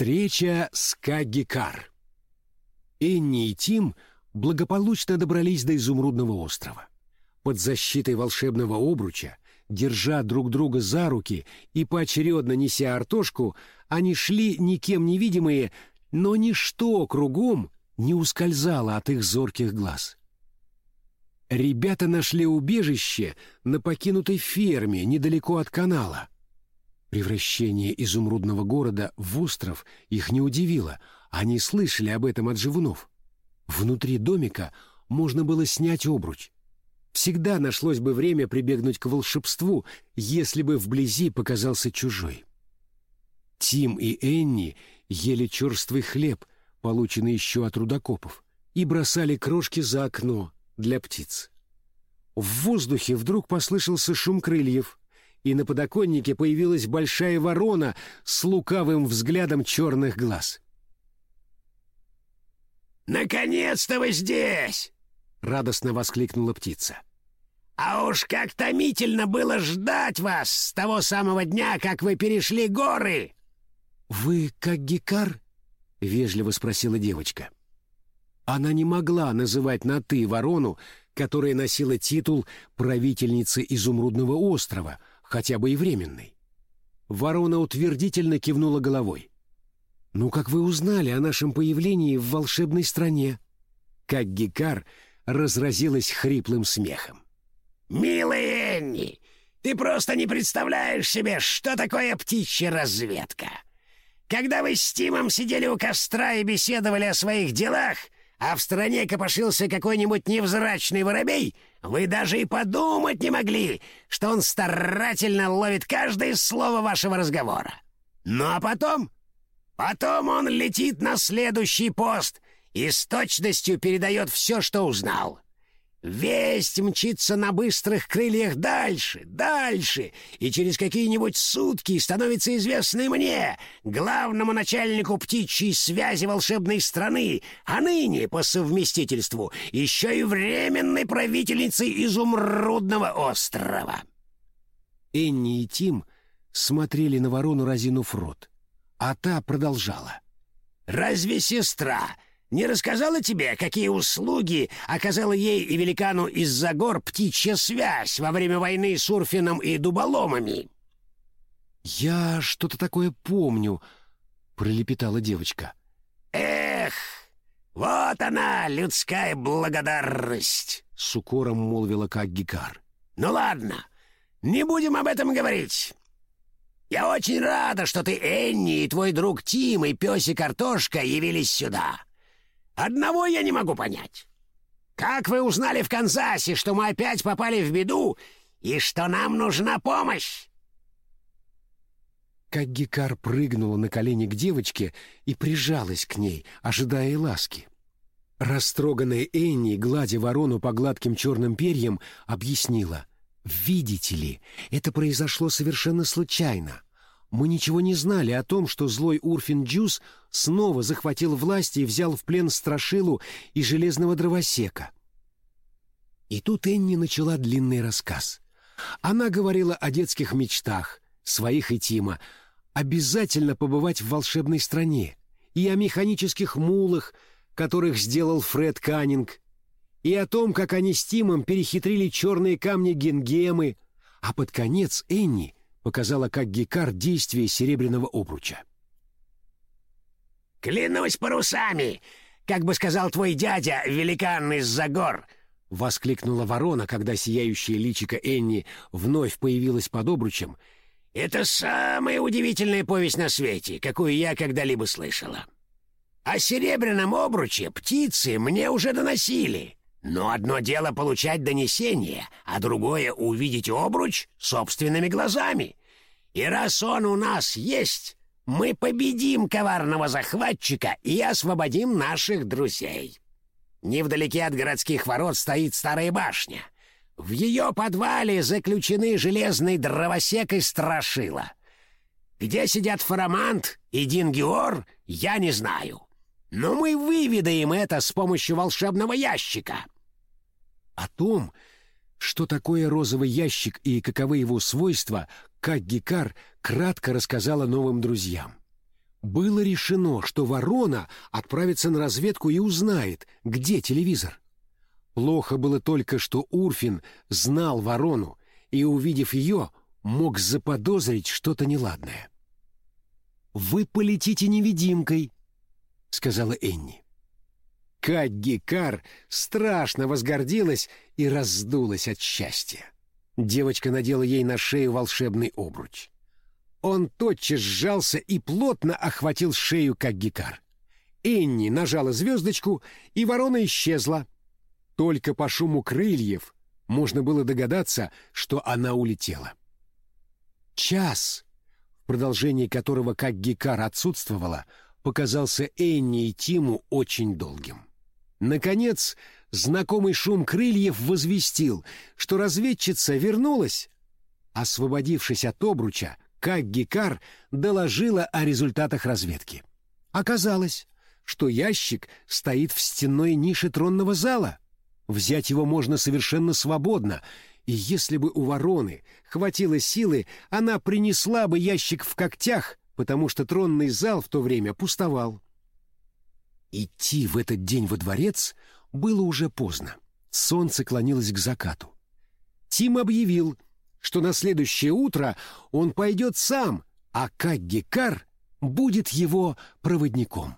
Встреча с Кагикар. Энни и Тим благополучно добрались до Изумрудного острова. Под защитой волшебного обруча, держа друг друга за руки и поочередно неся артошку, они шли никем невидимые, но ничто кругом не ускользало от их зорких глаз. Ребята нашли убежище на покинутой ферме недалеко от канала. Превращение изумрудного города в остров их не удивило, они слышали об этом от живунов. Внутри домика можно было снять обруч. Всегда нашлось бы время прибегнуть к волшебству, если бы вблизи показался чужой. Тим и Энни ели черствый хлеб, полученный еще от рудокопов, и бросали крошки за окно для птиц. В воздухе вдруг послышался шум крыльев, и на подоконнике появилась большая ворона с лукавым взглядом черных глаз. «Наконец-то вы здесь!» — радостно воскликнула птица. «А уж как томительно было ждать вас с того самого дня, как вы перешли горы!» «Вы как Гекар?» — вежливо спросила девочка. Она не могла называть на «ты» ворону, которая носила титул правительницы Изумрудного острова, хотя бы и временной. Ворона утвердительно кивнула головой. «Ну, как вы узнали о нашем появлении в волшебной стране?» Как Гекар разразилась хриплым смехом. «Милый Энни, ты просто не представляешь себе, что такое птичья разведка. Когда вы с Тимом сидели у костра и беседовали о своих делах, а в стране копошился какой-нибудь невзрачный воробей, вы даже и подумать не могли, что он старательно ловит каждое слово вашего разговора. Ну а потом... Потом он летит на следующий пост и с точностью передает все, что узнал. Весть мчится на быстрых крыльях дальше, дальше, и через какие-нибудь сутки становится известной мне, главному начальнику птичьей связи волшебной страны, а ныне, по совместительству, еще и временной правительницей Изумрудного острова. Энни и Тим смотрели на ворону, разинув рот, а та продолжала. «Разве сестра не рассказала тебе, какие услуги оказала ей и великану из-за гор птичья связь во время войны с Урфином и Дуболомами?» «Я что-то такое помню», — пролепетала девочка. «Эх, вот она, людская благодарность!» — с укором молвила как Гикар. «Ну ладно, не будем об этом говорить. Я очень рада, что ты, Энни, и твой друг Тим, и песик Картошка явились сюда. Одного я не могу понять. Как вы узнали в Канзасе, что мы опять попали в беду и что нам нужна помощь?» Как Гикар прыгнула на колени к девочке и прижалась к ней, ожидая ласки. Растроганная Энни, гладя ворону по гладким черным перьям, объяснила. «Видите ли, это произошло совершенно случайно. Мы ничего не знали о том, что злой Урфин Джус снова захватил власть и взял в плен Страшилу и Железного Дровосека. И тут Энни начала длинный рассказ. Она говорила о детских мечтах, своих и Тима, обязательно побывать в волшебной стране, и о механических мулах, которых сделал Фред Каннинг, и о том, как они с Тимом перехитрили черные камни Генгемы, а под конец Энни — показала как Гекар действие серебряного обруча. «Клянусь парусами! Как бы сказал твой дядя, великан из-за гор!» — воскликнула ворона, когда сияющее личико Энни вновь появилось под обручем. «Это самая удивительная повесть на свете, какую я когда-либо слышала. О серебряном обруче птицы мне уже доносили». Но одно дело получать донесение, а другое — увидеть обруч собственными глазами. И раз он у нас есть, мы победим коварного захватчика и освободим наших друзей. Невдалеке от городских ворот стоит старая башня. В ее подвале заключены железный дровосек и страшила. Где сидят Фарамант и Дингиор, я не знаю. Но мы выведаем это с помощью волшебного ящика. О том, что такое розовый ящик и каковы его свойства, как Гикар кратко рассказала новым друзьям. Было решено, что ворона отправится на разведку и узнает, где телевизор. Плохо было только, что Урфин знал ворону и, увидев ее, мог заподозрить что-то неладное. «Вы полетите невидимкой», — сказала Энни. Кагги Кар страшно возгордилась и раздулась от счастья. Девочка надела ей на шею волшебный обруч. Он тотчас сжался и плотно охватил шею Кагги Кар. Энни нажала звездочку, и ворона исчезла. Только по шуму крыльев можно было догадаться, что она улетела. Час, в продолжении которого Кагги Кар отсутствовала, показался Энни и Тиму очень долгим. Наконец, знакомый шум крыльев возвестил, что разведчица вернулась. Освободившись от обруча, как Гикар доложила о результатах разведки. Оказалось, что ящик стоит в стенной нише тронного зала. Взять его можно совершенно свободно, и если бы у вороны хватило силы, она принесла бы ящик в когтях, потому что тронный зал в то время пустовал. Идти в этот день во дворец было уже поздно. Солнце клонилось к закату. Тим объявил, что на следующее утро он пойдет сам, а Каггикар будет его проводником.